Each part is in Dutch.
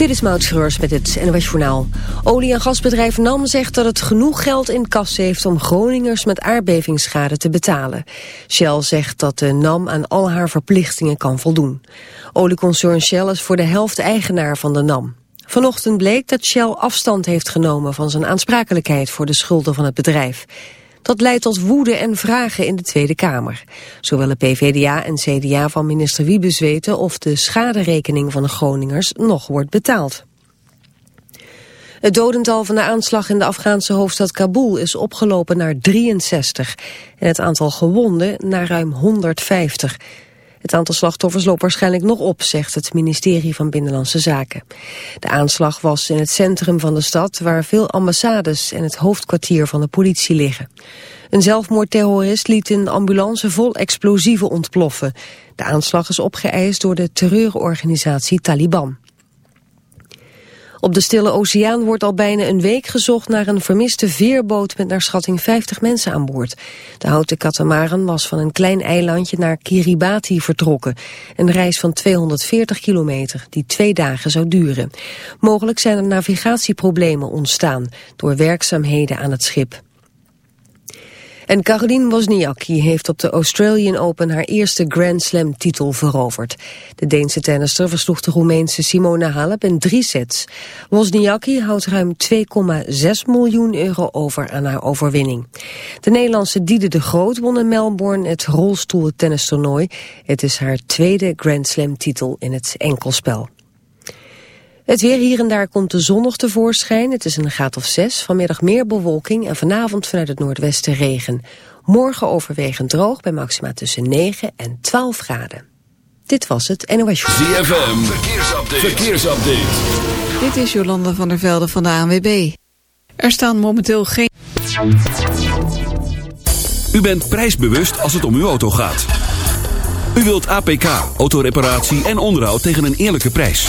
Dit is Maud Schreurs met het NOS Journaal. Olie- en gasbedrijf NAM zegt dat het genoeg geld in kas heeft... om Groningers met aardbevingsschade te betalen. Shell zegt dat de NAM aan al haar verplichtingen kan voldoen. Olieconcern Shell is voor de helft eigenaar van de NAM. Vanochtend bleek dat Shell afstand heeft genomen van zijn aansprakelijkheid... voor de schulden van het bedrijf. Dat leidt tot woede en vragen in de Tweede Kamer. Zowel de PVDA en CDA van minister Wiebes weten of de schaderekening van de Groningers nog wordt betaald. Het dodental van de aanslag in de Afghaanse hoofdstad Kabul is opgelopen naar 63 en het aantal gewonden naar ruim 150. Het aantal slachtoffers loopt waarschijnlijk nog op, zegt het ministerie van Binnenlandse Zaken. De aanslag was in het centrum van de stad, waar veel ambassades en het hoofdkwartier van de politie liggen. Een zelfmoordterrorist liet een ambulance vol explosieven ontploffen. De aanslag is opgeëist door de terreurorganisatie Taliban. Op de Stille Oceaan wordt al bijna een week gezocht naar een vermiste veerboot met naar schatting 50 mensen aan boord. De houten katamaran was van een klein eilandje naar Kiribati vertrokken. Een reis van 240 kilometer die twee dagen zou duren. Mogelijk zijn er navigatieproblemen ontstaan door werkzaamheden aan het schip. En Caroline Wozniacki heeft op de Australian Open haar eerste Grand Slam titel veroverd. De Deense tennister versloeg de Roemeense Simona Halep in drie sets. Wozniacki houdt ruim 2,6 miljoen euro over aan haar overwinning. De Nederlandse Diede de Groot won in Melbourne het rolstoeltennistoernooi. Het is haar tweede Grand Slam titel in het enkelspel. Het weer hier en daar komt de zon nog tevoorschijn. Het is een graad of zes. Vanmiddag meer bewolking en vanavond vanuit het noordwesten regen. Morgen overwegend droog bij maxima tussen 9 en 12 graden. Dit was het NOS Show. ZFM, verkeersupdate. verkeersupdate. Dit is Jolanda van der Velde van de ANWB. Er staan momenteel geen... U bent prijsbewust als het om uw auto gaat. U wilt APK, autoreparatie en onderhoud tegen een eerlijke prijs.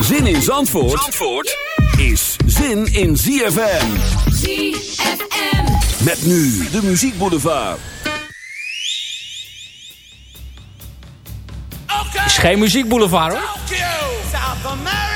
Zin in Zandvoort, Zandvoort is zin in ZFM. ZFM. Met nu de muziekboulevard. Okay. Is geen muziekboulevard hoor. Tokyo,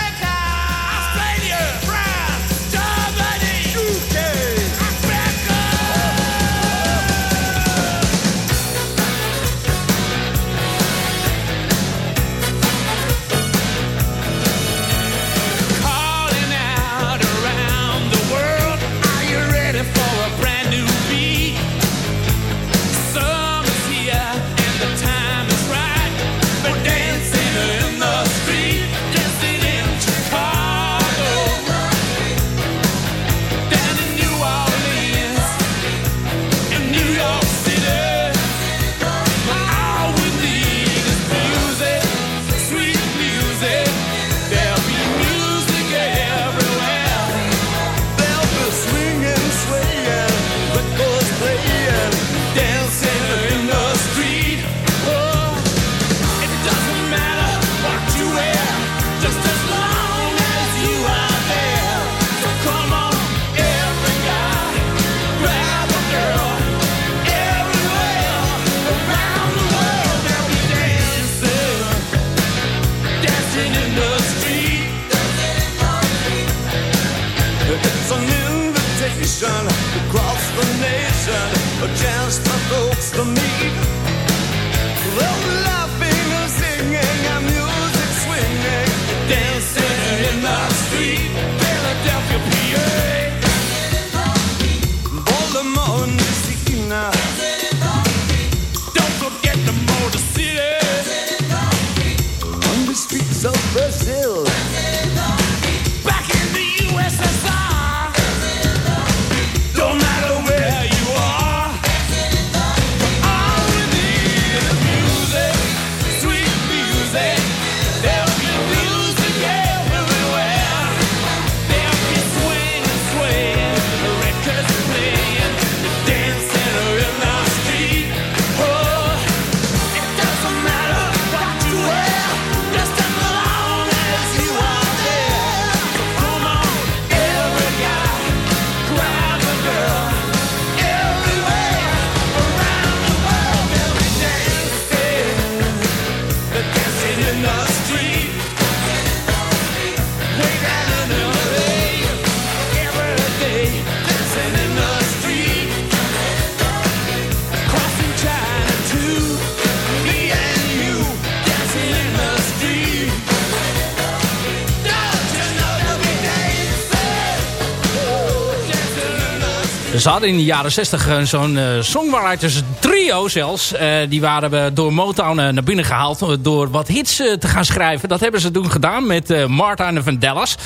ze hadden in de jaren 60 zo'n uh, songwriters trio zelfs. Uh, die waren door Motown naar binnen gehaald door wat hits te gaan schrijven. Dat hebben ze toen gedaan met en de Vandellas.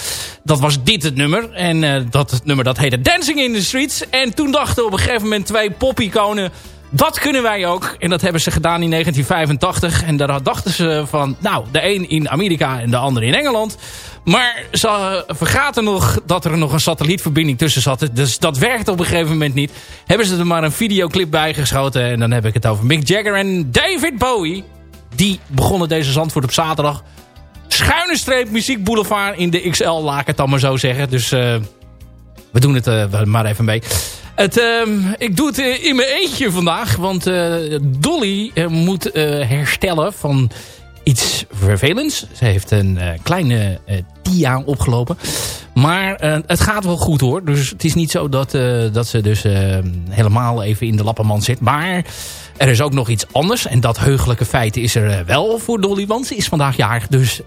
Dat was dit het nummer. En dat nummer dat heette Dancing in the Streets. En toen dachten op een gegeven moment twee pop-iconen... Dat kunnen wij ook. En dat hebben ze gedaan in 1985. En daar dachten ze van... Nou, de een in Amerika en de ander in Engeland. Maar ze vergaten nog dat er nog een satellietverbinding tussen zat. Dus dat werkte op een gegeven moment niet. Hebben ze er maar een videoclip bij geschoten. En dan heb ik het over Mick Jagger en David Bowie. Die begonnen deze Zandvoort op zaterdag. Schuine streep Muziek Boulevard in de XL, laat ik het dan maar zo zeggen. Dus uh, we doen het uh, maar even mee. Uh, ik doe het in mijn eentje vandaag. Want uh, Dolly moet herstellen van iets vervelends. Ze heeft een kleine TIA opgelopen. Maar het gaat wel goed hoor. Dus het is niet zo dat, dat ze dus helemaal even in de lappenman zit. Maar er is ook nog iets anders. En dat heugelijke feit is er wel voor Dolly. Want ze is vandaag jarig. Dus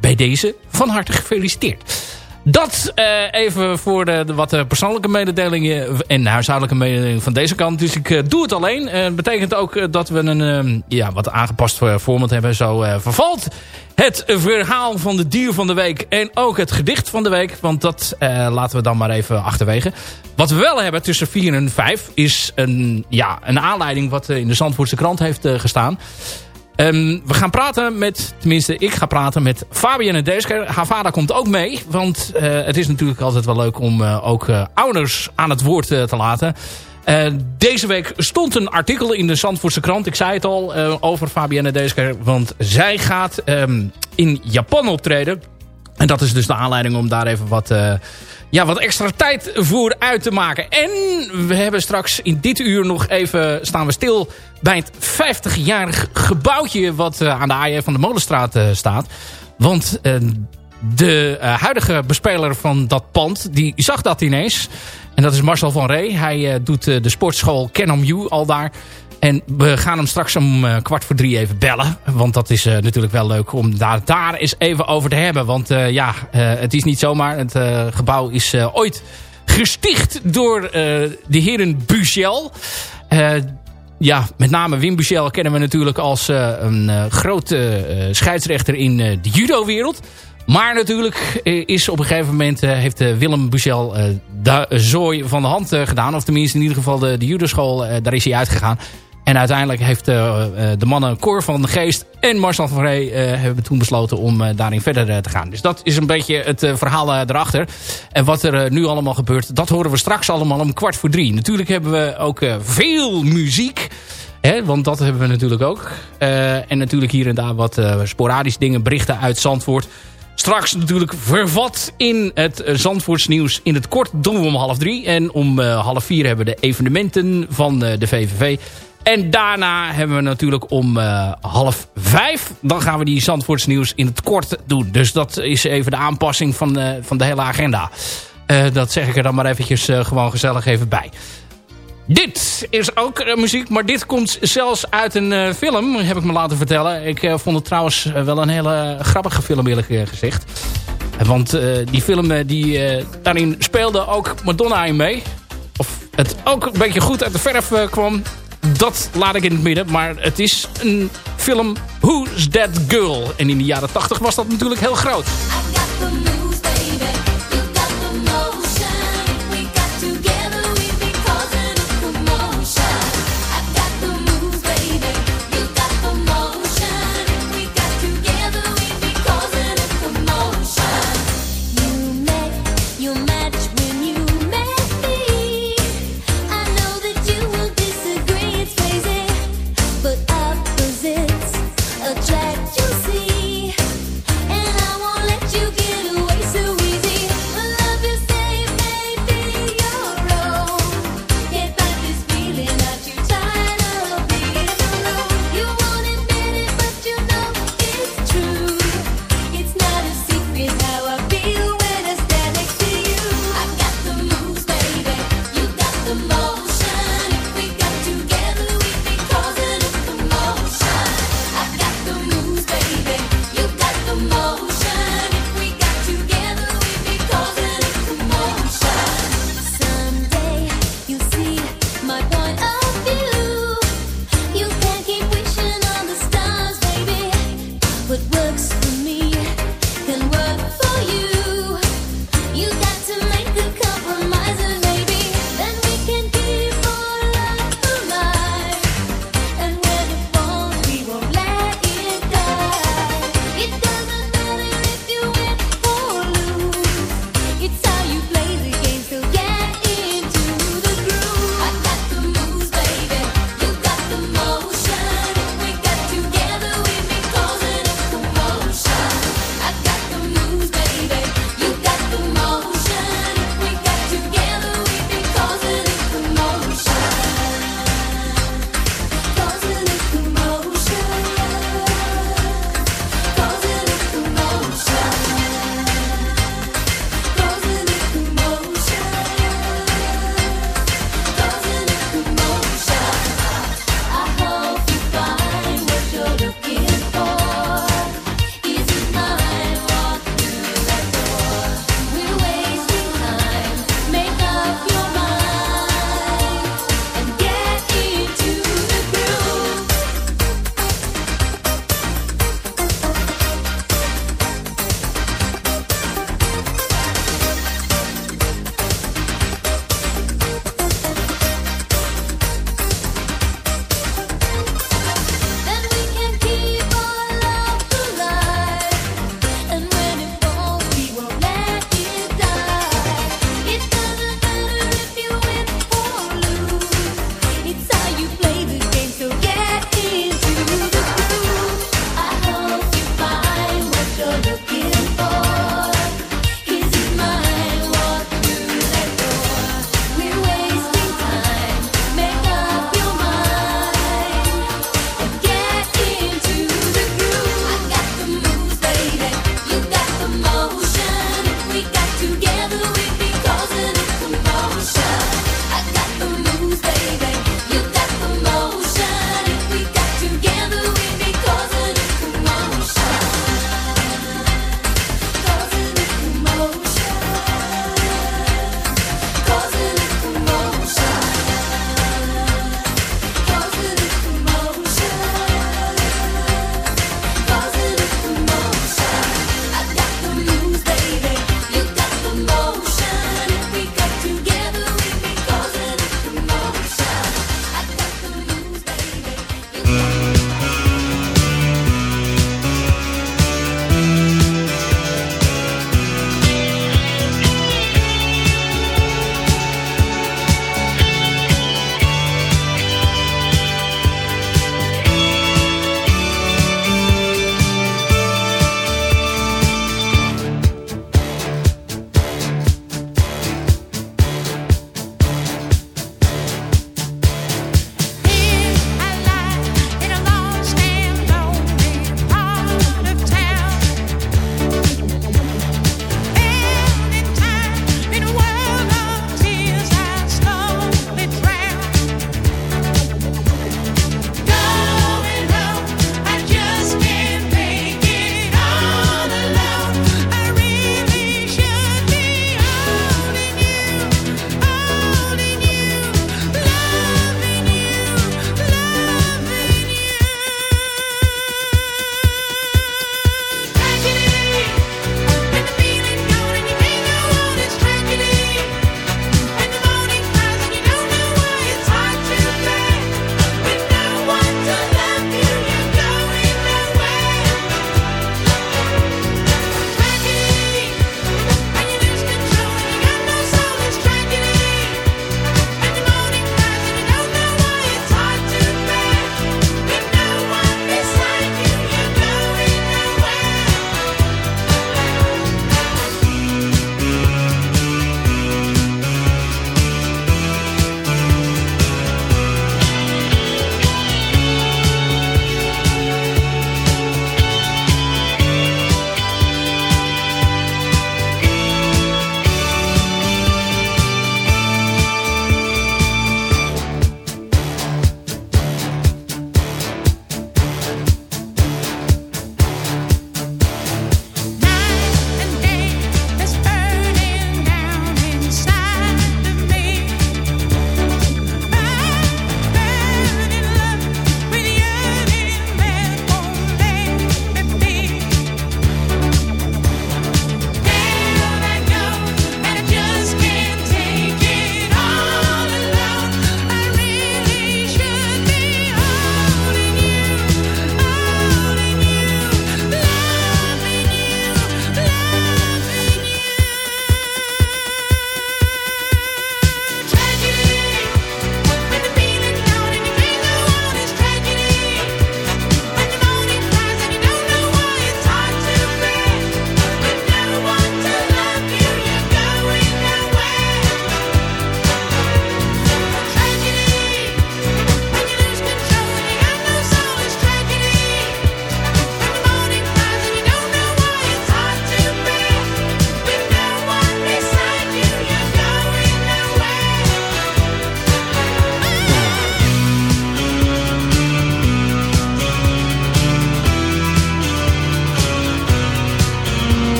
bij deze van harte gefeliciteerd. Dat uh, even voor de, wat persoonlijke mededelingen en huishoudelijke mededelingen van deze kant. Dus ik uh, doe het alleen. Uh, betekent ook dat we een ja, wat aangepast format hebben. Zo vervalt het verhaal van de dier van de week en ook het gedicht van de week. Want dat laten we dan maar even achterwege. Wat we wel hebben tussen 4 en 5 is een, ja, een aanleiding wat in de Zandvoortse krant heeft gestaan. Um, we gaan praten met, tenminste ik ga praten met Fabienne Deesker. Haar vader komt ook mee, want uh, het is natuurlijk altijd wel leuk om uh, ook uh, ouders aan het woord te laten. deze week stond een artikel in de Zandvoortse krant, ik zei het al, over Fabienne Deesker. Want zij gaat um, in Japan optreden. En dat is dus de aanleiding om daar even wat ja, wat extra tijd voor uit te maken. En we hebben straks in dit uur nog even staan we stil bij het 50-jarig gebouwtje wat uh, aan de AIF van de Molenstraat uh, staat. Want uh, de huidige bespeler van dat pand, die zag dat ineens. En dat is Marcel van Ree. Hij doet de sportschool Canon U al daar. En we gaan hem straks om uh, kwart voor drie even bellen. Want dat is uh, natuurlijk wel leuk om daar, daar eens even over te hebben. Want uh, ja, het is niet zomaar. Het gebouw is ooit gesticht door de heren Buchel. ja, met name Wim Buchel kennen we natuurlijk als een grote scheidsrechter in de judo-wereld. Maar natuurlijk is op een gegeven moment heeft Willem Buchel de zooi van de hand gedaan. Of tenminste in ieder geval de, de judoschool, daar is hij uitgegaan. En uiteindelijk heeft uh, de mannen Cor van de Geest en Marcel van Rey uh, hebben toen besloten om uh, daarin verder te gaan. Dus dat is een beetje het verhaal erachter. En wat er nu allemaal gebeurt, dat horen we straks allemaal om kwart voor drie. Natuurlijk hebben we ook veel muziek. Hè, want dat hebben we natuurlijk ook. en natuurlijk hier en daar wat sporadische dingen, berichten uit Zandvoort. Straks natuurlijk vervat in het Zandvoorts nieuws. In het kort doen we om half drie. En om half vier hebben we de evenementen van de VVV. En daarna hebben we natuurlijk om uh, half vijf... dan gaan we die Zandvoorts nieuws in het kort doen. Dus dat is even de aanpassing van, uh, van de hele agenda. Uh, dat zeg ik er dan maar eventjes gewoon gezellig even bij. Dit is ook muziek, maar dit komt zelfs uit een film, heb ik me laten vertellen. Ik vond het trouwens wel een hele grappige film, eerlijk gezegd. Want die film, die, daarin speelde ook Madonna in mee. Of het ook een beetje goed uit de verf kwam dat laat ik in het midden. Maar het is een film Who's That Girl? En in de jaren 80 was dat natuurlijk heel groot.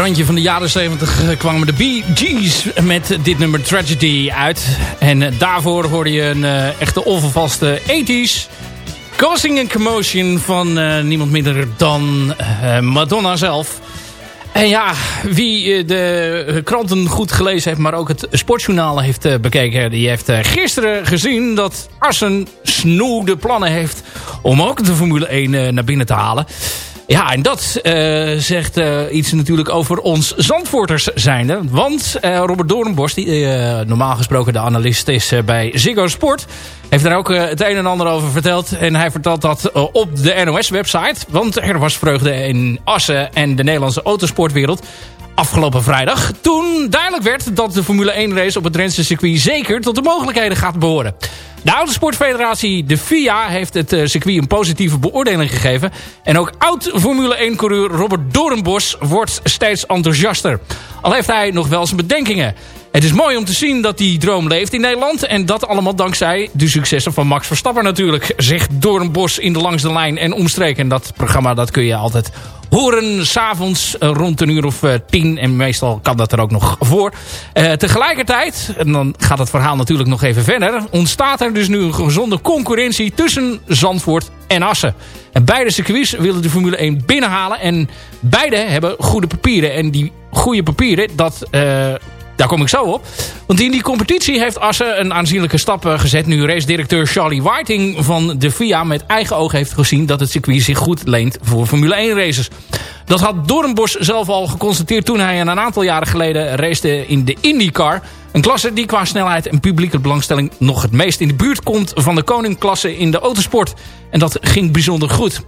Randje van de jaren 70 kwamen de Gees met dit nummer Tragedy uit. En daarvoor hoorde je een uh, echte onvervaste 80s. Causing a Commotion van niemand minder dan Madonna zelf. En ja, wie de kranten goed gelezen heeft, maar ook het sportjournaal heeft bekeken... die heeft gisteren gezien dat Assen snoede plannen heeft om ook de Formule 1 naar binnen te halen. Ja, en dat uh, zegt uh, iets natuurlijk over ons Zandvoorters zijnde. Want uh, Robert Doornbos, die normaal gesproken de analist is bij Ziggo Sport... heeft daar ook het een en ander over verteld. En hij vertelt dat op de NOS-website. Want er was vreugde in Assen en de Nederlandse autosportwereld afgelopen vrijdag. Toen duidelijk werd dat de Formule 1 race op het Drentse circuit zeker tot de mogelijkheden gaat behoren. De Autosportfederatie, de FIA, heeft het uh, circuit een positieve beoordeling gegeven. En ook oud-Formule 1-coureur Robert Doornbos wordt steeds enthousiaster. Al heeft hij nog wel zijn bedenkingen. Het is mooi om te zien dat die droom leeft in Nederland. En dat allemaal dankzij de successen van Max Verstappen natuurlijk. Zegt Doornbos in de Langs de Lijn en omstreken. En dat programma dat kun je altijd horen s'avonds uh, rond een uur of uh, tien. En meestal kan dat er ook nog voor. Uh, tegelijkertijd, en dan gaat het verhaal natuurlijk nog even verder... ontstaat er dus nu een gezonde concurrentie tussen Zandvoort en Assen. En beide circuits willen de Formule 1 binnenhalen. En beide hebben goede papieren. En die goede papieren, dat daar kom ik zo op. Want in die competitie heeft Assen een aanzienlijke stap eh, gezet... nu race-directeur Charlie Whiting van de FIA met eigen oog heeft gezien... dat het circuit zich goed leent voor Formule 1 races. Dat had Doornbos zelf al geconstateerd toen hij een aantal jaren geleden racete in de IndyCar. Een klasse die qua snelheid en publieke belangstelling nog het meest in de buurt komt van de koningklasse in de autosport. En dat ging bijzonder goed.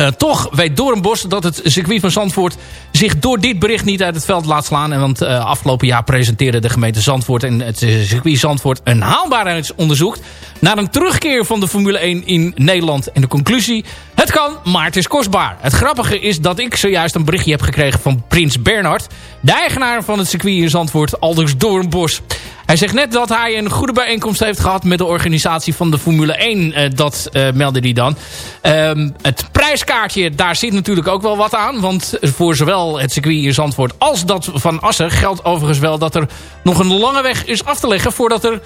Uh, toch weet Doornbos dat het circuit van Zandvoort zich door dit bericht niet uit het veld laat slaan. En want uh, afgelopen jaar presenteerde de gemeente Zandvoort en het circuit Zandvoort een haalbaarheidsonderzoek naar een terugkeer van de Formule 1 in Nederland. En de conclusie, het kan, maar het is kostbaar. Het grappige is dat ik zojuist een berichtje heb gekregen van Prins Bernhard, de eigenaar van het circuit in Zandvoort, Aldus Doornbos. Hij zegt net dat hij een goede bijeenkomst heeft gehad met de organisatie van de Formule 1. Uh, dat uh, meldde hij dan. Um, het prijskaartje, daar zit natuurlijk ook wel wat aan. Want voor zowel het circuit in Zandvoort als dat van Assen geldt overigens wel dat er nog een lange weg is af te leggen voordat er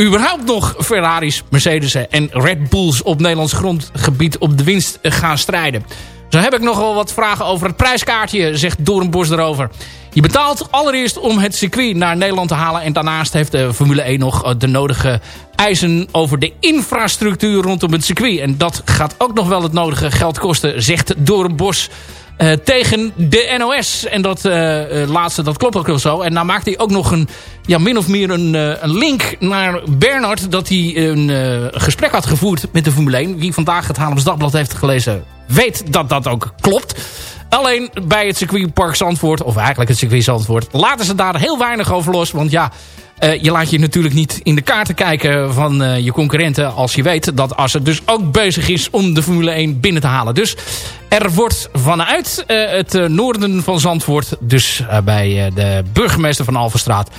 überhaupt nog Ferraris, Mercedes'en en Red Bulls op Nederlands grondgebied op de winst gaan strijden. Zo heb ik nog wel wat vragen over het prijskaartje, zegt Doornbos erover. Je betaalt allereerst om het circuit naar Nederland te halen. En daarnaast heeft de Formule 1 nog eh, de nodige eisen over de infrastructuur rondom het circuit. En dat gaat ook nog wel het nodige geld kosten, zegt Doornbos. Uh, tegen de NOS. En dat uh, laatste, dat klopt ook wel zo. En nou maakt hij ook nog een, ja, min of meer een, een link naar Bernard... dat hij een gesprek had gevoerd met de Formule 1. Wie vandaag het Haarlems Dagblad heeft gelezen... weet dat dat ook klopt. Alleen bij het circuitpark Zandvoort, of eigenlijk het circuit Zandvoort... laten ze daar heel weinig over los. Want ja, uh, je laat je natuurlijk niet in de kaarten kijken van uh, je concurrenten... als je weet dat Assen dus ook bezig is om de Formule 1 binnen te halen. Dus er wordt vanuit uh, het noorden van Zandvoort... dus bij de burgemeester van Alverstraat...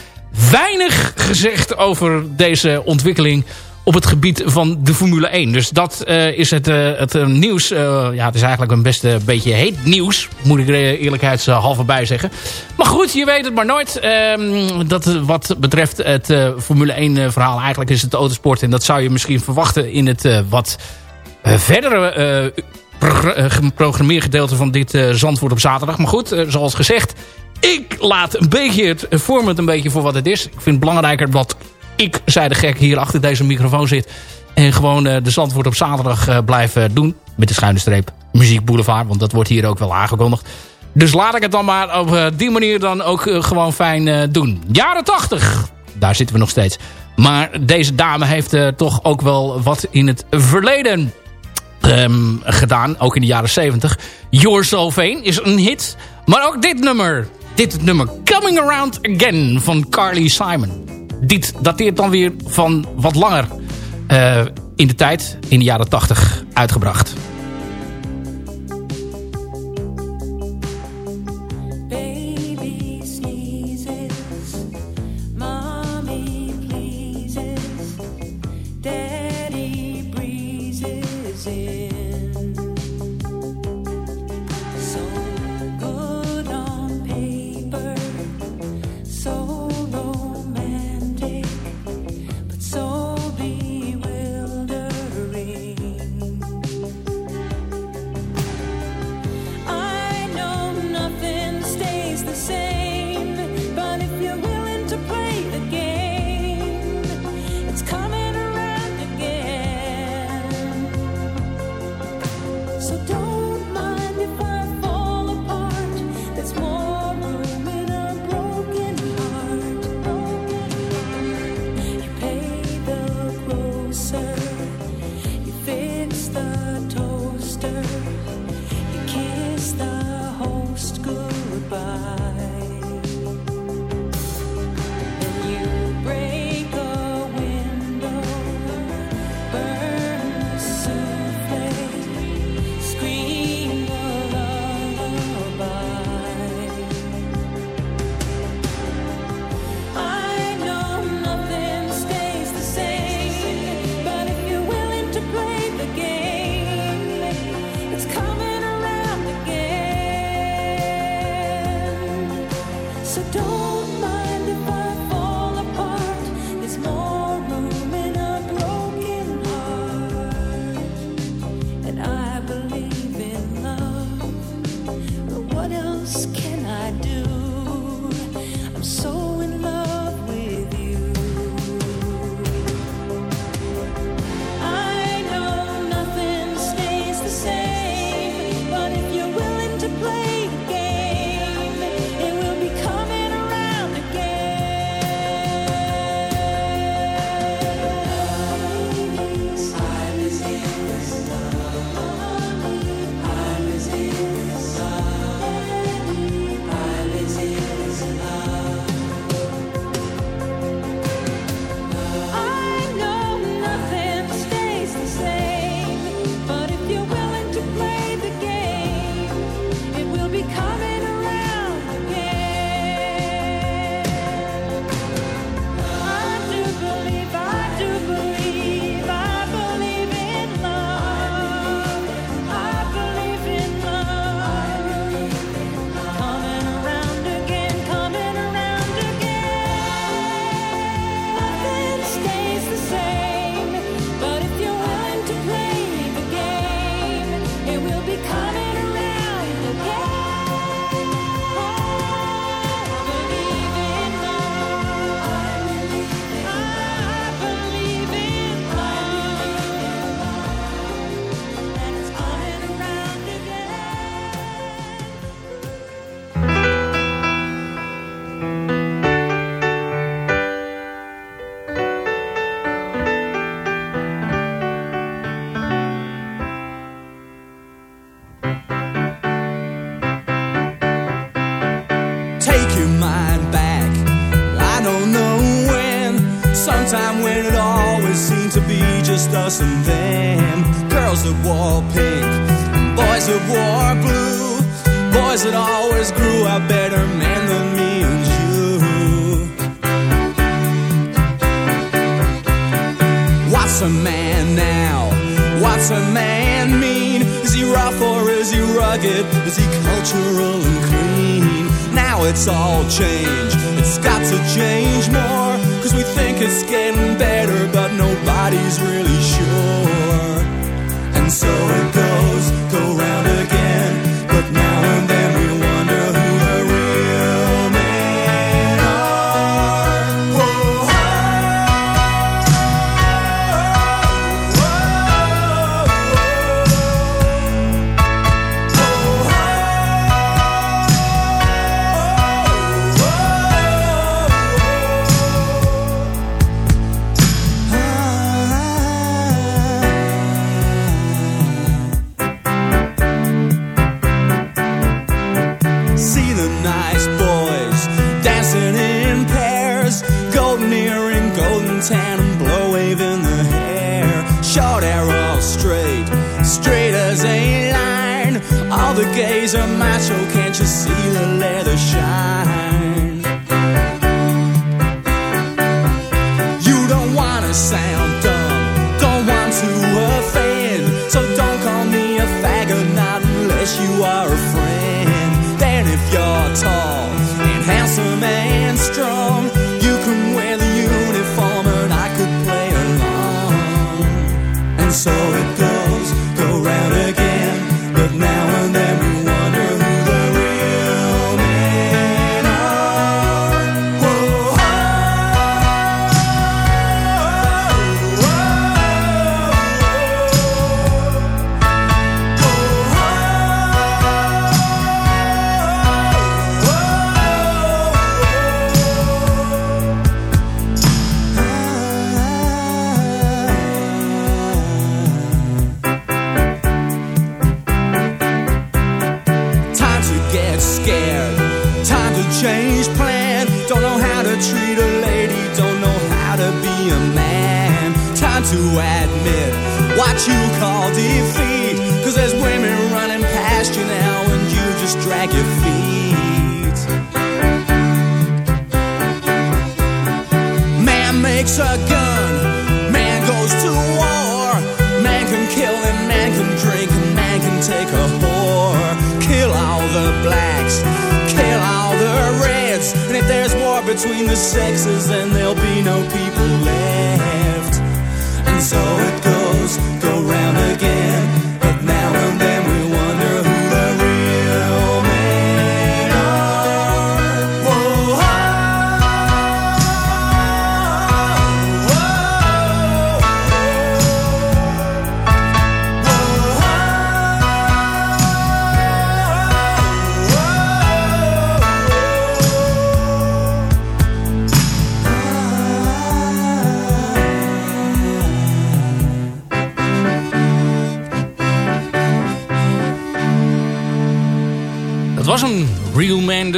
weinig gezegd over deze ontwikkeling op het gebied van de Formule 1. Dus dat uh, is het, uh, het uh, nieuws. ja, het is eigenlijk een best een beetje heet nieuws. Moet ik er eerlijkheidshalve bij zeggen. Maar goed, je weet het maar nooit. Ehm, dat wat betreft het Formule 1 verhaal. Eigenlijk is het autosport. En dat zou je misschien verwachten in het wat verdere geprogrammeergedeelte van dit Zandvoort op zaterdag. Maar goed, zoals gezegd. Ik laat een beetje het format een beetje voor wat het is. Ik vind het belangrijker dat ik, zei de gek, hier achter deze microfoon zit. En gewoon uh, de Zandvoort op zaterdag uh, blijven doen. Met de schuine streep Muziek Boulevard. Want dat wordt hier ook wel aangekondigd. Dus laat ik het dan maar op die manier dan ook gewoon fijn doen. Jaren 80. Daar zitten we nog steeds. Maar deze dame heeft toch ook wel wat in het verleden um, gedaan. Ook in de jaren 70. You're So is een hit. Maar ook dit nummer. Dit nummer Coming Around Again van Carly Simon dit dateert dan weer van wat langer uh, in de tijd, in de jaren 80, uitgebracht. Us and them. Girls that wore pink, boys that wore blue. Boys that always grew a better man than me and you. What's a man now? What's a man mean? Is he rough or is he rugged? Is he cultural and clean? Now it's all changed. It's got to change more. Cause we think it's getting better, but nobody's really are macho, can't you see the leather shine? Sexes, then there'll be no people left. And so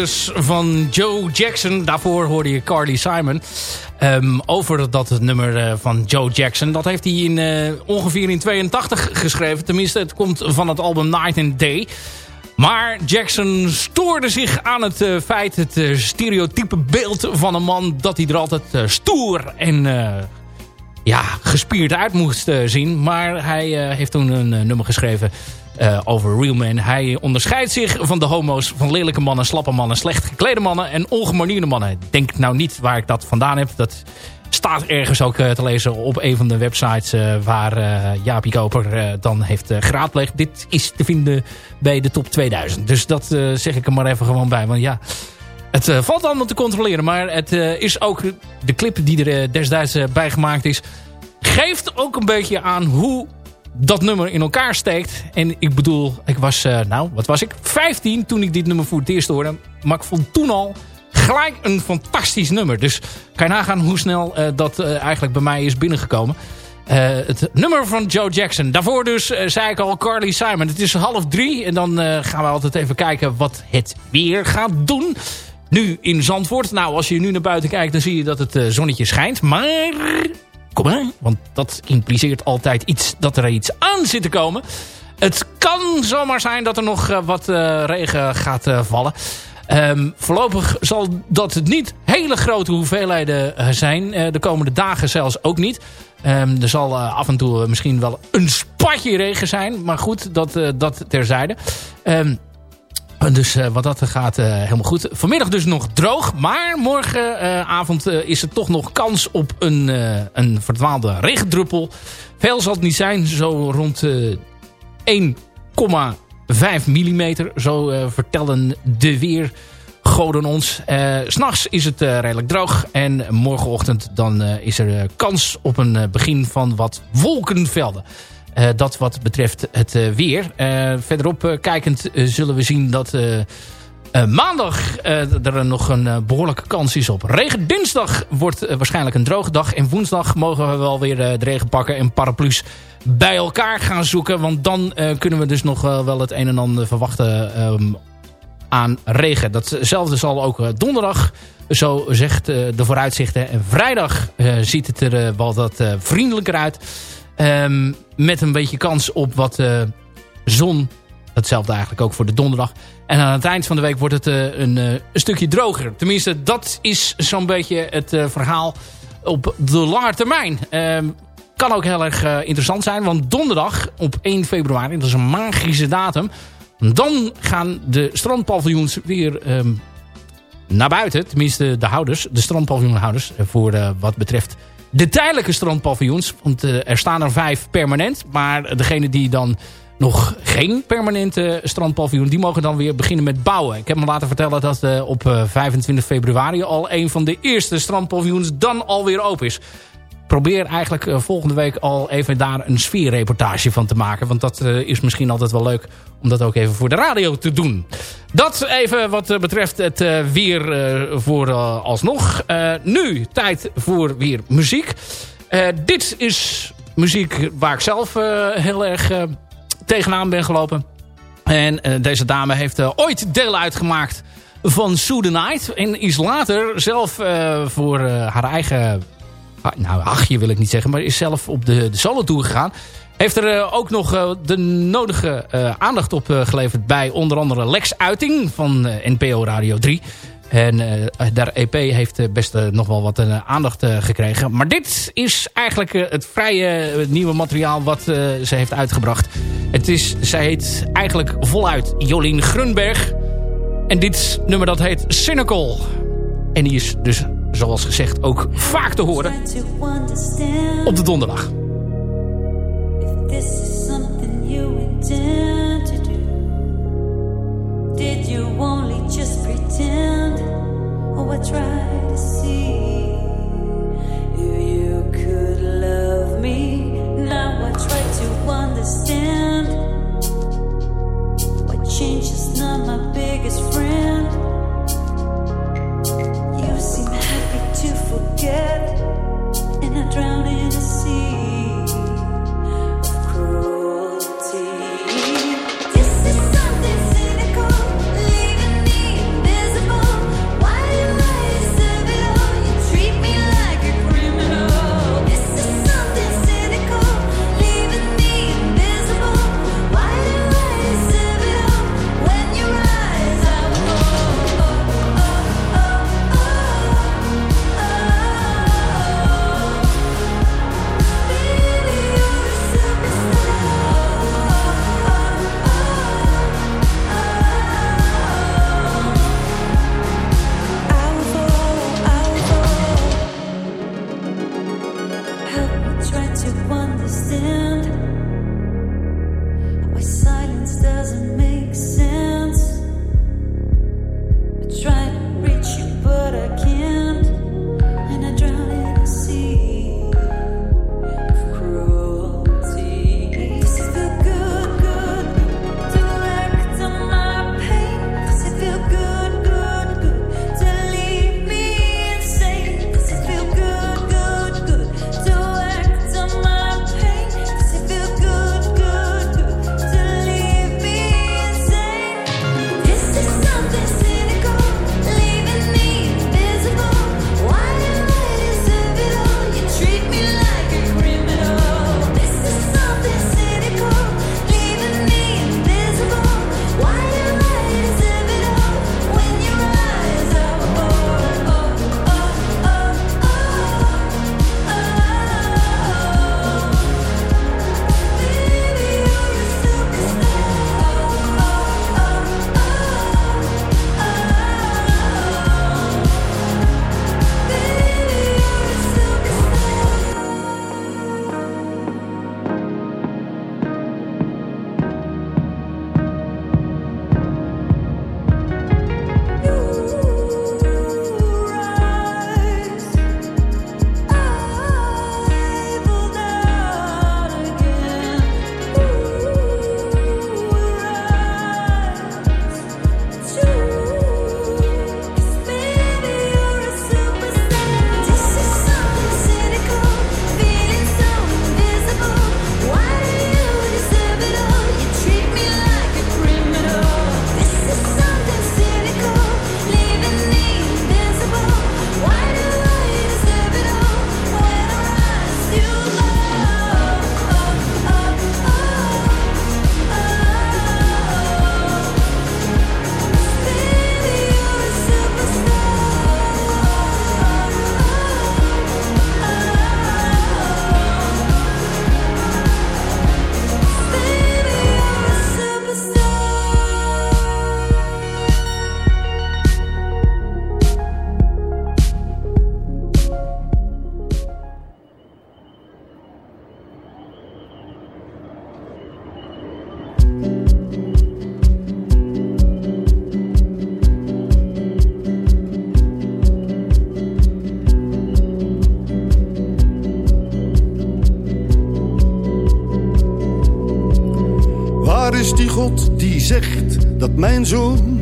dus van Joe Jackson. Daarvoor hoorde je Carly Simon. Ehm, over dat nummer eh, van Joe Jackson. Dat heeft hij in, eh, ongeveer in 82 geschreven. Tenminste, het komt van het album Night and Day. Maar Jackson stoorde zich aan het eh, feit... het stereotype beeld van een man... dat hij er altijd stoer en ja, gespierd uit moest zien. Maar hij heeft toen een nummer geschreven eh, over Real Men. Hij onderscheidt zich van de homo's, van lelijke mannen, slappe mannen, slecht geklede mannen en ongemanierde mannen. Denk nou niet waar ik dat vandaan heb. Dat staat ergens ook eh, te lezen op een van de websites eh, waar uh, Jaapie Koper dan heeft geraadpleegd. Dit is te vinden bij de top 2000. Dus dat zeg ik er maar even gewoon bij. Want ja, het valt allemaal te controleren. Maar het is ook de clip die er destijds bij gemaakt is. Geeft ook een beetje aan hoe dat nummer in elkaar steekt. En ik bedoel, ik was, nou, wat was ik? 15 toen ik dit nummer voor het eerst hoorde. Maar ik vond toen al gelijk een fantastisch nummer. Dus kan je nagaan hoe snel uh, dat uh, eigenlijk bij mij is binnengekomen. Het nummer van Joe Jackson. Daarvoor dus, zei ik al, Carly Simon. Het is half drie en dan gaan we altijd even kijken wat het weer gaat doen. Nu in Zandvoort. Nou, als je nu naar buiten kijkt, dan zie je dat het zonnetje schijnt. Maar commun. Want dat impliceert altijd iets dat er iets aan zit te komen. Het kan zomaar zijn dat er nog wat regen gaat vallen. Um, voorlopig zal dat niet hele grote hoeveelheden zijn. de komende dagen zelfs ook niet. Um, er zal af en toe misschien wel een spatje regen zijn. Maar goed, dat, dat terzijde. Um, dus uh, wat dat gaat uh, helemaal goed. Vanmiddag dus nog droog. Maar morgenavond uh, is er toch nog kans op een, een verdwaalde regendruppel. Veel zal het niet zijn. Zo rond 1,5 mm. Zo vertellen de weergoden ons. S'nachts is het redelijk droog. En morgenochtend dan is er kans op een begin van wat wolkenvelden. Uh, dat wat betreft het uh, weer. Uh, verderop kijkend zullen we zien dat maandag er nog een behoorlijke kans is op regen. Dinsdag wordt waarschijnlijk een droge dag. En woensdag mogen we wel weer de regen pakken en paraplu's bij elkaar gaan zoeken. Want dan kunnen we dus nog wel het een en ander verwachten um, aan regen. Datzelfde zal ook donderdag, zo zegt de vooruitzichten. En vrijdag ziet het er wel wat vriendelijker uit. Um, met een beetje kans op wat uh, zon. Hetzelfde eigenlijk ook voor de donderdag. En aan het eind van de week wordt het een, uh, een, stukje droger. Tenminste, dat is zo'n beetje het verhaal op de lange termijn. Um, kan ook heel erg interessant zijn. Want donderdag op 1 februari, dat is een magische datum. Dan gaan de strandpaviljoens weer um, naar buiten. Tenminste, de houders, de strandpaviljoenhouders. Voor wat betreft de tijdelijke strandpaviljoens. Want uh, er staan er vijf permanent. Maar degene die dan nog geen permanente strandpaviljoen... die mogen dan weer beginnen met bouwen. Ik heb me laten vertellen dat uh, op uh, 25 februari... al een van de eerste strandpaviljoens dan alweer open is probeer eigenlijk uh, volgende week al even daar een sfeerreportage van te maken. Want dat uh, is misschien altijd wel leuk om dat ook even voor de radio te doen. Dat even wat uh, betreft het weer voor alsnog. nu tijd voor weer muziek. dit is muziek waar ik zelf heel erg tegenaan ben gelopen. En deze dame heeft ooit deel uitgemaakt van Sue the Night. En is later zelf voor haar eigen nou achtje wil ik niet zeggen, maar is zelf op de, de solo tour gegaan. Heeft er uh, ook nog uh, de nodige uh, aandacht op geleverd bij onder andere Lex Uiting van NPO Radio 3. En daar EP heeft best nog wel wat aandacht gekregen. Maar dit is eigenlijk het vrije nieuwe materiaal wat ze heeft uitgebracht. Het is, zij heet eigenlijk voluit Jolien Grunberg. En dit nummer dat heet Cynical. En die is dus zoals gezegd ook vaak te horen op de donderdag. You understand what biggest friend. And I drown in mijn zoon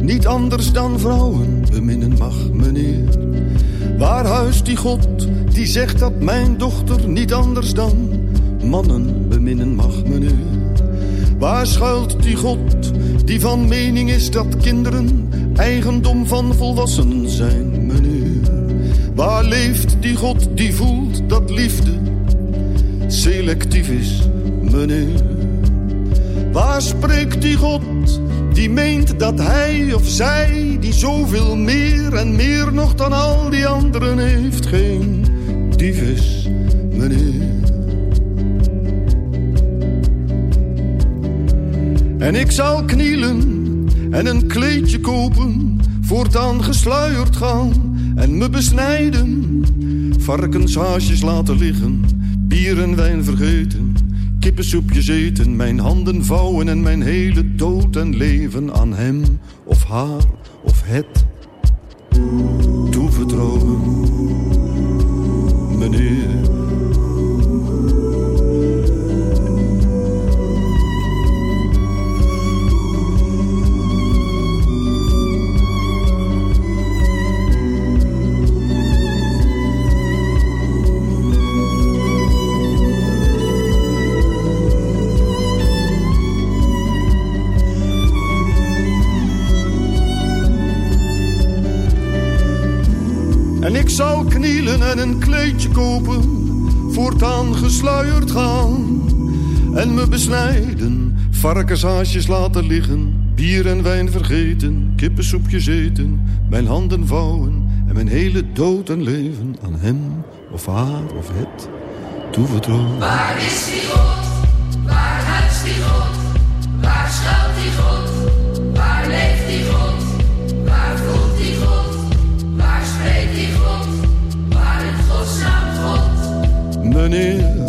niet anders dan vrouwen beminnen mag, meneer? Waar huist die God die zegt dat mijn dochter niet anders dan mannen beminnen mag, meneer? Waar schuilt die God die van mening is dat kinderen eigendom van volwassenen zijn, meneer? Waar leeft die God die voelt dat liefde selectief is, meneer? Waar spreekt die God die meent dat hij of zij, die zoveel meer en meer nog dan al die anderen heeft, geen dief is, meneer? En ik zal knielen en een kleedje kopen, voortaan gesluierd gaan en me besnijden. Varkenshaasjes laten liggen, bier en wijn vergeten, kippensoepjes eten, mijn handen vouwen en mijn hele dood en leven aan hem of haar gesluierd gaan. En me besnijden, varkenshaasjes laten liggen, bier en wijn vergeten, kippensoepjes eten, mijn handen vouwen en mijn hele dood en leven aan hem of haar of het toevertrouwen. Waar is die God? Waar huist die God? Waar schuilt die God? Waar leeft die God? Waar voelt die God? Waar spreekt die God? Waar in godsnaam God? Meneer,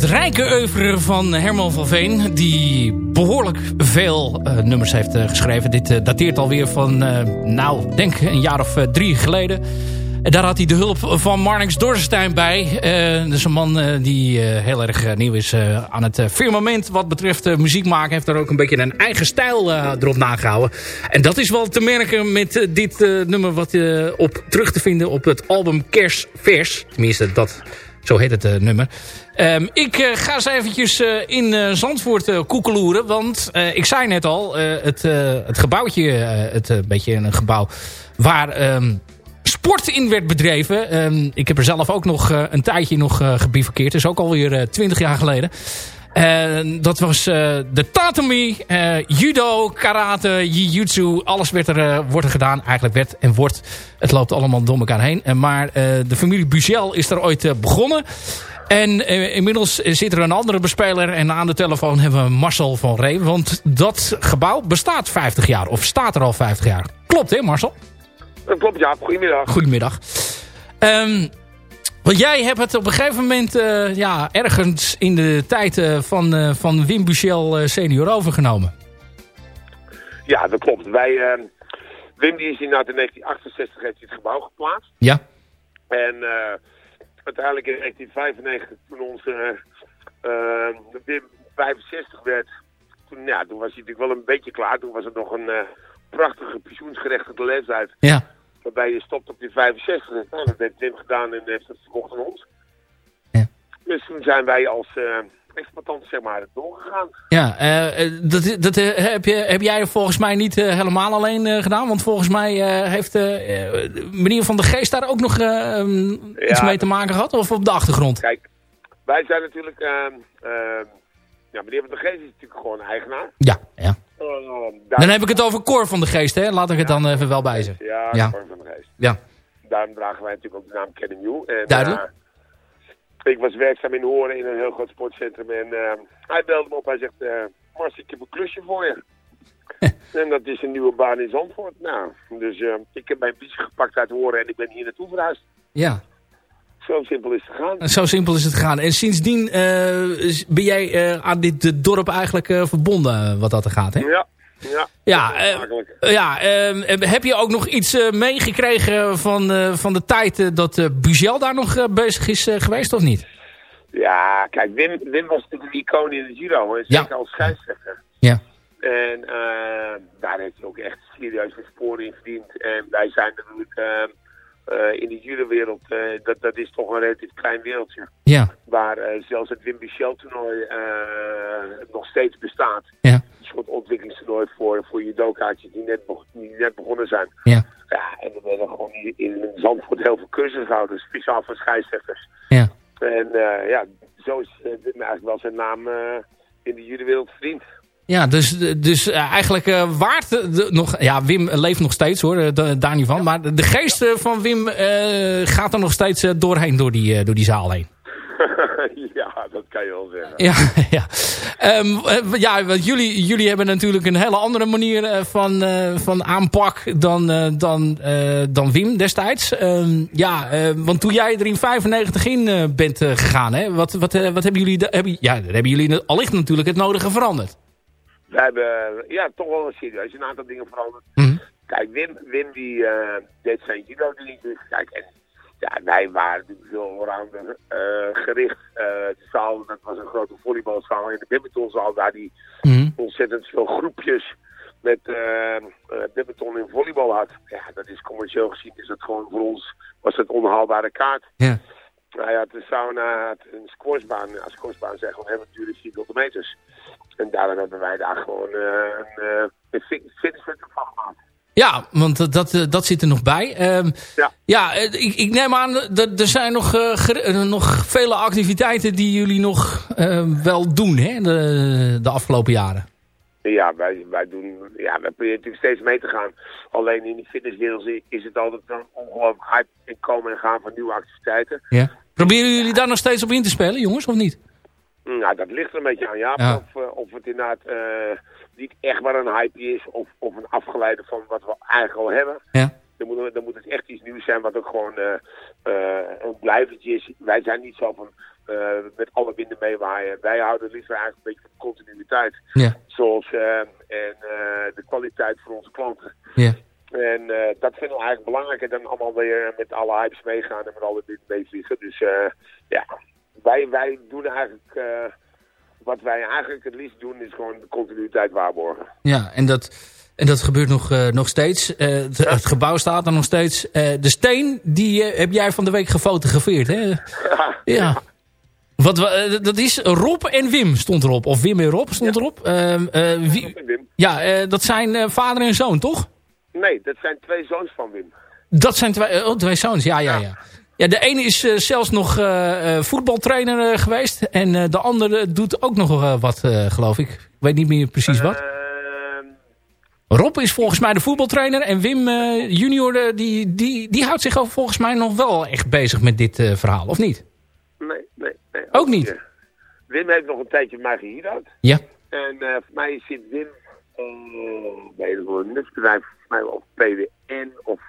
het rijke oeuvre van Herman van Veen... die behoorlijk veel eh, nummers heeft eh, geschreven. Dit eh, dateert alweer van, nou, denk een jaar of drie geleden. En daar had hij de hulp van Marnix Dorstein bij. Is een man die heel erg nieuw is aan het firmament... wat betreft muziek maken. Heeft daar ook een beetje een eigen stijl erop nagehouden. En dat is wel te merken met dit nummer... wat op terug te vinden op het album Kersvers. Tenminste, dat... Zo heet het uh, nummer. Um, ik uh, ga eens eventjes uh, in Zandvoort koekeloeren. Want ik zei net al, het, het gebouwtje, het uh, beetje een gebouw waar um, sport in werd bedreven. Um, ik heb er zelf ook nog een tijdje nog uh, gebivakkeerd. Dat is ook alweer twintig jaar geleden. Uh, dat was uh, de tatami, uh, judo, karate, jiu-jitsu. Alles werd er, wordt er gedaan. Eigenlijk werd en wordt. Het loopt allemaal door elkaar heen. maar de familie Buzel is er ooit begonnen. En eh, inmiddels zit er een andere bespeler en aan de telefoon hebben we Marcel van Ree. Want dat gebouw bestaat 50 jaar, of staat er al 50 jaar. Klopt hè Marcel? Dat klopt, ja. Goedemiddag. Goedemiddag. Ehm, want jij hebt het op een gegeven moment eh, ja, ergens in de tijd eh, van, eh, van Wim Buchel senior overgenomen. Ja, dat klopt. Wij, eh, Wim die is inderdaad in 1968 heeft hij het gebouw geplaatst. Ja. En uiteindelijk in 1995, toen onze Wim 65 werd, toen, ja, toen was hij natuurlijk wel een beetje klaar. Toen was het nog een prachtige pensioensgerechtigde leeftijd. Ja. Waarbij je stopt op je 65. En nou, dat heeft Wim gedaan en heeft het verkocht aan ons. Ja. Dus toen zijn wij als eh exploitant zeg maar doorgegaan. Ja, eh, eh, dat, dat heb, je, heb jij volgens mij niet helemaal alleen gedaan. Want volgens mij heeft meneer Van der Geest daar ook nog eh, um, iets mee te maken gehad. Of op de achtergrond? Kijk, wij zijn natuurlijk... ehm, ehm, ja, meneer Van der Geest is natuurlijk gewoon eigenaar. Ja, ja. Ehm, Dan heb ik het over Cor van de Geest, hè? Laat ik het dan even wel bij zeggen. Ja, Ja. Ja. Daarom dragen wij natuurlijk ook de naam Ken You. En, Duidelijk. eh, ik was werkzaam in Horen in een heel groot sportcentrum. En eh, hij belde me op. Hij zegt, eh Mars, ik heb een klusje voor je. en dat is een nieuwe baan in Zandvoort. Nou, dus ik heb mijn fiets gepakt uit Horen en ik ben hier naartoe verhuisd. Ja, Zo simpel is het gegaan. zo simpel is het gegaan. En sindsdien ben jij aan dit dorp eigenlijk verbonden, wat dat er gaat, hè? Ja, ja. Ja, eh. Ja, ehm, heb je ook nog iets eh, meegekregen van, eh, van de tijd eh, dat eh Bugel daar nog eh, bezig is eh, geweest of niet? Ja, kijk, Wim, Wim was natuurlijk een icoon in de Giro. Ja. zeker als scheidsrechter. Ja. En eh, daar heeft hij ook echt serieus een spoor in verdiend. En wij zijn natuurlijk eh, eh, in de judowereld, eh dat, dat is toch een relatief klein wereldje. Ja, Waar eh, zelfs het Wim Michel toernooi eh, nog steeds bestaat. ja, soort ontwikkelingstoernooi voor, voor judokaartjes die net, die net begonnen zijn. ja, Ja, en er werden gewoon in, in Zandvoort heel veel cursussen gehouden, speciaal voor scheidsrechters. ja. En eh, ja, zo is eh, Wim eigenlijk wel zijn naam eh, in de judowereld verdiend. Ja, dus, dus eigenlijk waard de- nog... Ja, Wim leeft nog steeds hoor, da- daar niet van. Maar de geest van Wim gaat er nog steeds doorheen, door die, door die zaal heen. Dat kan je wel zeggen. Ja, ja. Ehm, eh, ja want jullie, jullie hebben natuurlijk een hele andere manier eh, van, eh, van aanpak dan, dan, dan Wim destijds. Ehm, ja, want toen jij er in 95 in bent gegaan, hè, wat, wat, wat hebben jullie... Hebben, ja, daar hebben jullie allicht natuurlijk het nodige veranderd. We hebben ja, toch wel serieus een aantal dingen veranderd. Mhm. Kijk, Wim, Wim die deed zijn judo dingetjes. Kijk, en ja, wij waren natuurlijk veel allrounder eh gericht. Eh, de zaal, dat was een grote volleybalzaal. En de badmintonzaal, daar die Mhm. ontzettend veel groepjes met eh badminton en volleybal had. Ja, dat is commercieel gezien, is dat gewoon voor ons, was het onhaalbare kaart. Ja. Hij had een sauna, een squashbaan. Ja, squashbaan zijn gewoon hele dure vierkante meters. En daarom hebben wij daar gewoon een, eh een fit- fitnesscenter van gemaakt. Ja, want dat, dat, eh, dat zit er nog bij. Ehm, Ja. ja, eh, ik, ik neem aan dat er zijn nog, eh, nog vele activiteiten die jullie nog eh, wel doen hè, de, de afgelopen jaren. Ja, wij, wij doen, ja, wij proberen natuurlijk steeds mee te gaan. Alleen in die fitnesswereld is het altijd een ongelooflijk hype en komen en gaan van nieuwe activiteiten. Ja. Proberen jullie daar nog steeds op in te spelen, jongens, of niet? Nou, dat ligt er een beetje aan, ja. Ja. Of, of het inderdaad niet echt maar een hype is of, of een afgeleide van wat we eigenlijk al hebben. Ja. Dan moet, dan moet het echt iets nieuws zijn wat ook gewoon eh, eh, een blijvertje is. Wij zijn niet zo van eh, met alle winden meewaaien. Wij houden liever eigenlijk een beetje van continuïteit. Ja. Zoals en de kwaliteit voor onze klanten. Ja. En dat vinden we eigenlijk belangrijker dan allemaal weer met alle hypes meegaan en met alle winden meevliegen. Dus ja, wij, wij doen eigenlijk, wat wij eigenlijk het liefst doen is gewoon de continuïteit waarborgen. Ja, en dat, en dat gebeurt nog, eh, nog steeds. Eh, het, het gebouw staat er nog steeds. Eh, de steen, die heb jij van de week gefotografeerd, hè? Ja. Wat, wa- eh, dat is Rob en Wim stond erop. Of Wim en Rob stond erop. Ehm, eh, wie- Wim. ja, dat zijn vader en zoon, toch? Nee, dat zijn twee zoons van Wim. Dat zijn twee, oh, twee zoons, ja, ja, ja. Ja, de ene is eh, zelfs nog eh, eh, voetbaltrainer geweest. En de andere doet ook nog wat, geloof ik. Ik weet niet meer precies wat. Ehm, Rob is volgens mij de voetbaltrainer. En Wim junior, die, die, die houdt zich ook volgens mij nog wel echt bezig met dit verhaal, of niet? nee, nee, nee. Ook niet? Wim heeft nog een tijdje mij gehierd. Ja. En voor mij zit Wim bij een nutsbedrijf, volgens mij of PWN of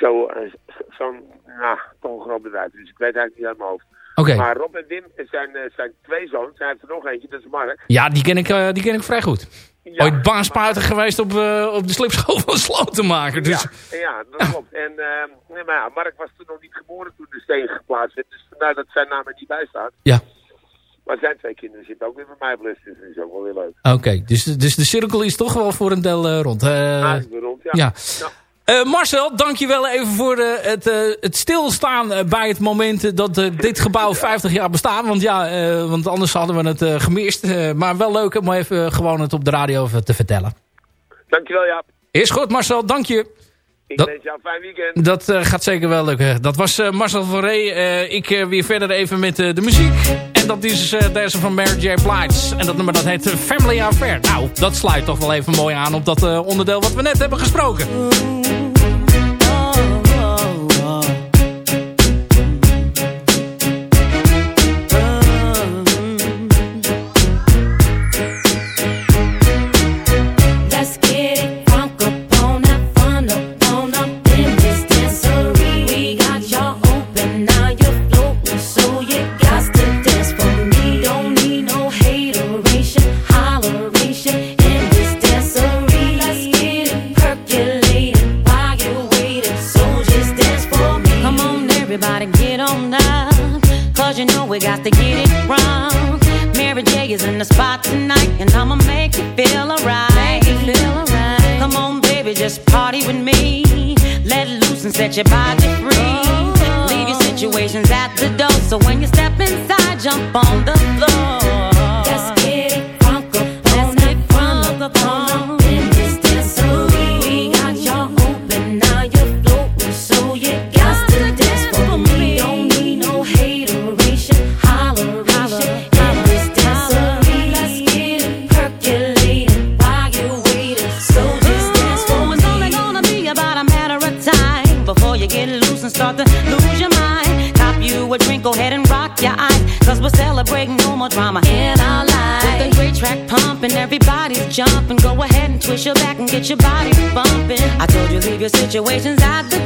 zo, eh, zo'n, nou, toch een groot bedrijf. Dus ik weet eigenlijk niet uit mijn hoofd. Oké. Maar Rob en Wim zijn, eh, zijn twee zoons. Hij heeft er nog eentje, dat is Mark. Ja, die ken ik, eh, die ken ik vrij goed. Ja, Ooit baanspuiter geweest op, eh, op de slipschool van Slotenmaker. Dus, Ja, ja, dat klopt. En eh, nee, maar ja, Mark was toen nog niet geboren toen de steen geplaatst werd. Dus vandaar dat zijn naam er niet bij staat. ja. Maar zijn twee kinderen zitten ook weer bij mij op les. Dus dat is ook wel weer leuk. Oké, dus, dus de cirkel is toch wel voor een deel eh, rond. Eh, weer rond, ja. ja. Eh, Marcel, dankjewel even voor eh, het, eh, het stilstaan bij het moment dat dit gebouw 50 jaar bestaat. Want ja, want anders hadden we het gemist. Maar wel leuk om even gewoon het op de radio te vertellen. Dankjewel, Jaap. Is goed, Marcel, dank je. Ik Dat- wens jou een fijn weekend. Dat eh, gaat zeker wel lukken. Dat was eh, Marcel van Ree. Eh, ik weer verder even met de muziek. En dat is deze van Mary J. Blige. En dat nummer dat heet Family Affair. Nou, dat sluit toch wel even mooi aan op dat onderdeel wat we net hebben gesproken. Cause you know we got to get it wrong. Mary J is in the spot tonight, and I'ma make you feel alright. Feel alright. Come on, baby, just party with me. Let loose and set your body free. Oh. Leave your situations at the door, so when you step inside, jump on the get your body bumping. I told you, leave your situations at the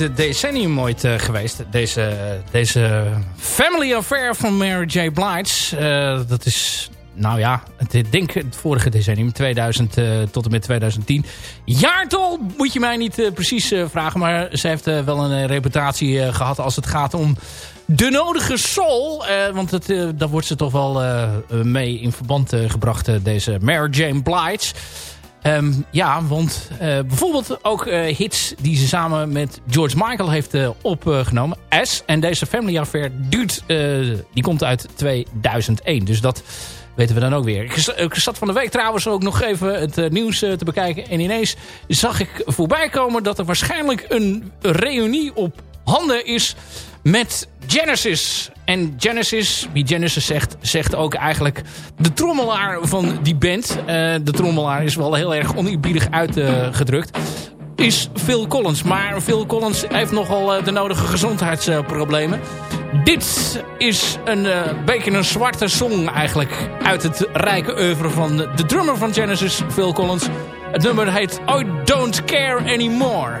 eh, decennium ooit uh, geweest. Deze, deze Family Affair van Mary J. Blige. Uh, dat is, nou ja, ik denk het vorige decennium, 2000 tot en met 2010. Jaartal moet je mij niet precies vragen, maar ze heeft wel een reputatie gehad als het gaat om de nodige soul. want het, daar wordt ze toch wel mee in verband gebracht, deze Mary Jane Blige. Um, ja, want uh, bijvoorbeeld ook uh, hits die ze samen met George Michael heeft uh, opgenomen. S. En deze Family Affair duurt, die komt uit 2001. Dus dat weten we dan ook weer. Ik zat van de week trouwens ook nog even het nieuws te bekijken. En ineens zag ik voorbij komen dat er waarschijnlijk een reunie op handen is met Genesis. En Genesis, wie Genesis zegt, zegt ook eigenlijk de trommelaar van die band. Uh, de trommelaar is wel heel erg oneerbiedig uitgedrukt. is Phil Collins. Maar Phil Collins heeft nogal uh, de nodige gezondheidsproblemen. Dit is een uh, beetje een zwarte song eigenlijk uit het rijke oeuvre van de drummer van Genesis, Phil Collins. Het nummer heet I Don't Care Anymore.